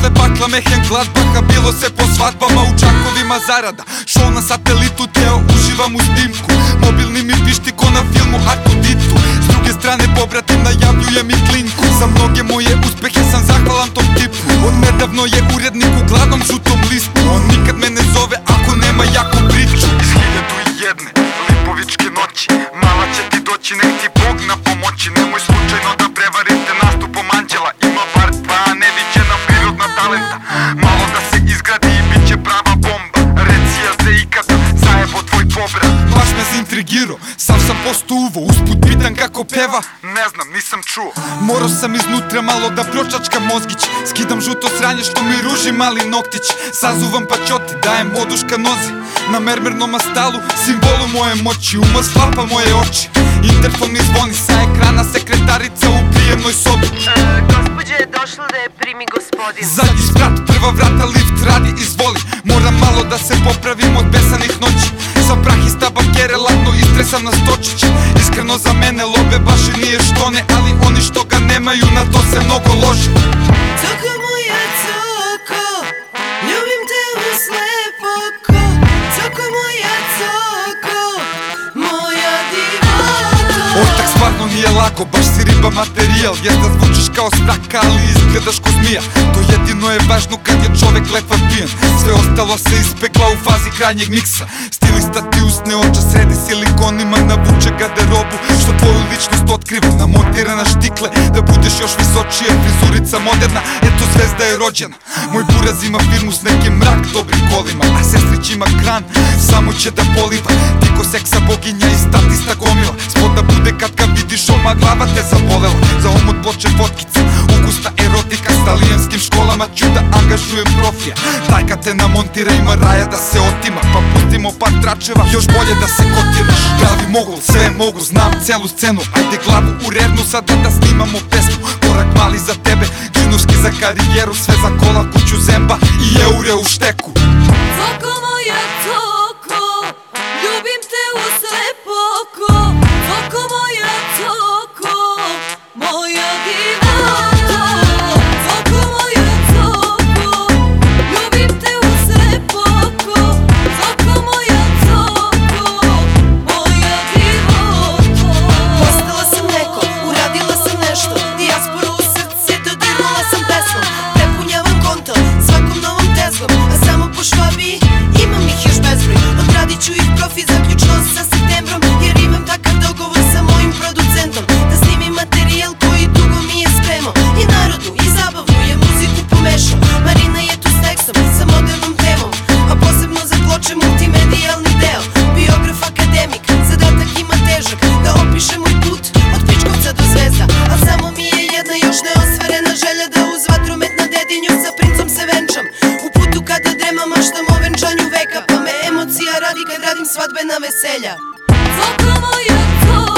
Posle bakla mehen Gladbaha Bilo se po svadbama u čakovima zarada. Show na satelitu teo uživam u snimku Mobilni mi pišti ko na filmu Arko Ditu S druge strane pobratim najavljuje mi klinku. Za mnoge moje uspehe sam zahvalan tom tipu. On nedavno je urednik u glavnom žutom zintrigirao, sam sam posto uvo Usput pitan kako peva, ne znam, nisam čuo. Morao sam iznutra malo da pročačkam mozgić. Skidam žuto sranje što mi ruži mali noktić. Sazuvam pačoti, dajem oduška nozi. Na mermernom astalu, simbolu moje moći. Uma sklapa moje oči. Interfon mi zvoni sa ekrana Sekretarica u prijemnoj sobi. E, Gospođa je došla da je primi gospodin. Zadnji sprat, prva vrata, lift radi, izvoli. Moram malo da se popravim od besanih noći istresam na stočić Iskreno za mene lobe baš i nije što ne Ali oni što ga nemaju, na to se mnogo lože Coko moja coko, ljubim te u slepo oko Coko moja coko, moja divoko Oj, tak stvarno nije lako, baš si riba materijal Jer da zvučiš kao spraka, ali izgledaš ko zmija. To jedino je važno kad je čovek letva pijen Sve ostalo se ispekla u fazi krajnjeg miksa. Stilista ti usne oča, sredi silikonima Navuče garderobu, što tvoju ličnost otkriva. Namontira na štikle, da budeš još visočije Frizurica moderna, eto zvezda je rođena. Moj buraz ima firmu s nekim mrak dobrim kolima A sestrić ima kran, samo će da poliva. Ti seksa boginja i statista gomila Spod da bude kad ga vidiš oma glava te zabolela. Za omot ploče fotkica, školama ću da angažujem profija Taj kad te namontira ima raja da se otima. Pa pustimo par tračeva, još bolje da se kotiraš. Pravi mogu, sve mogu, znam celu scenu. Ajde glavu u revnu sada da snimamo pesmu. Korak mali za tebe, džinovski za karijeru Sve za kola, kuću zemba i eure u šteku Takımı yıktı